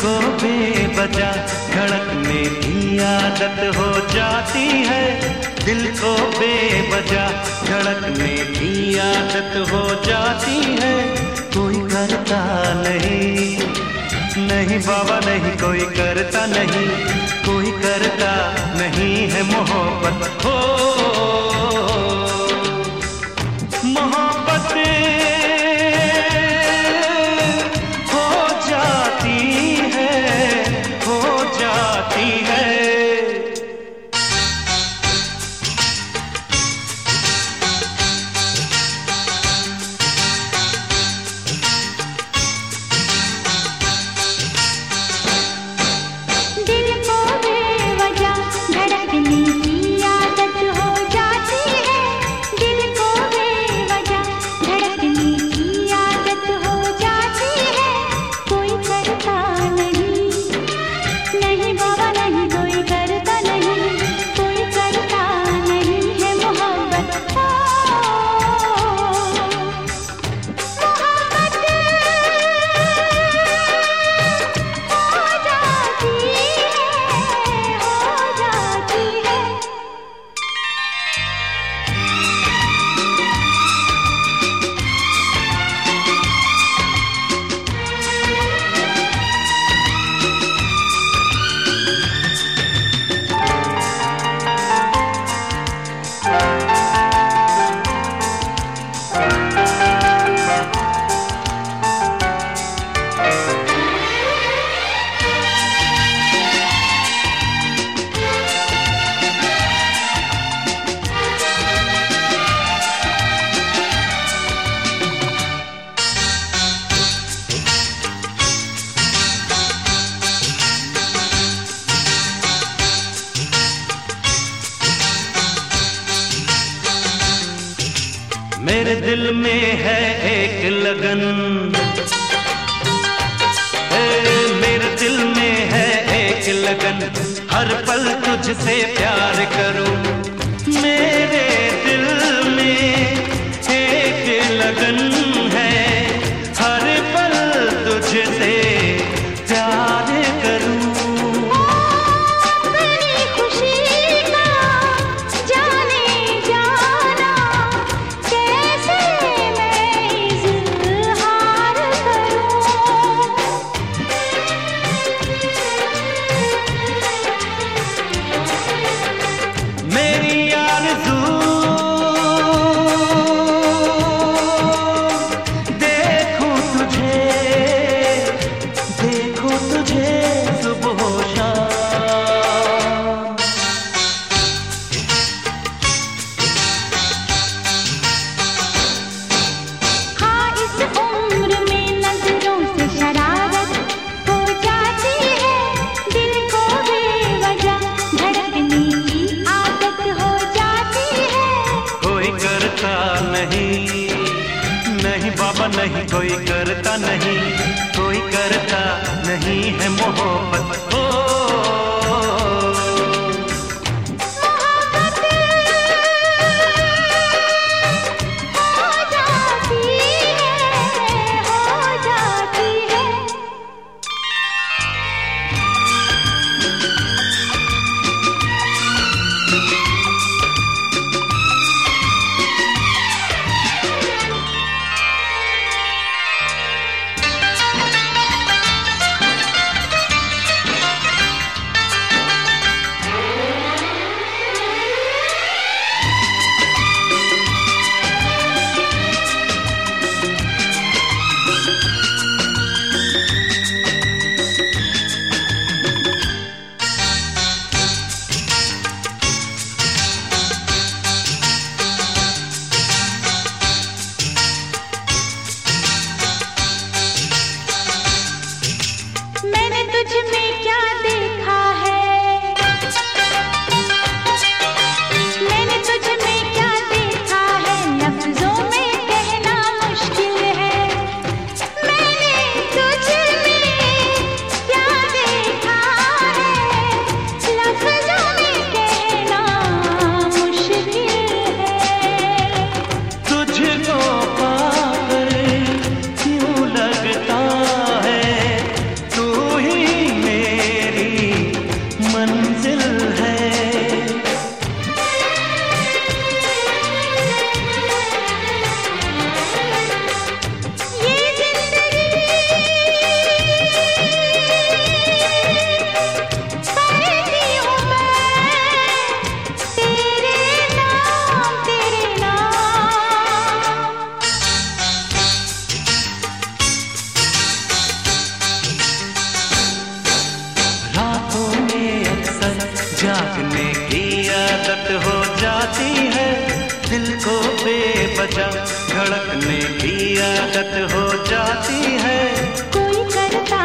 को बेबजा धड़कने की आदत हो जाती है। दिल को बेबजा धड़कने की आदत हो जाती है। कोई करता नहीं नहीं बाबा नहीं, कोई करता नहीं, कोई करता नहीं है मोहब्बत। हो मेरे दिल में है एक लगन। मेरे दिल में है एक लगन। हर पल तुझसे प्यार करूँ। मेरे दिल में एक लगन। नहीं बाबा नहीं कोई करता नहीं कोई करता नहीं है मोहब्बत। में भी आदत हो जाती है। कोई करता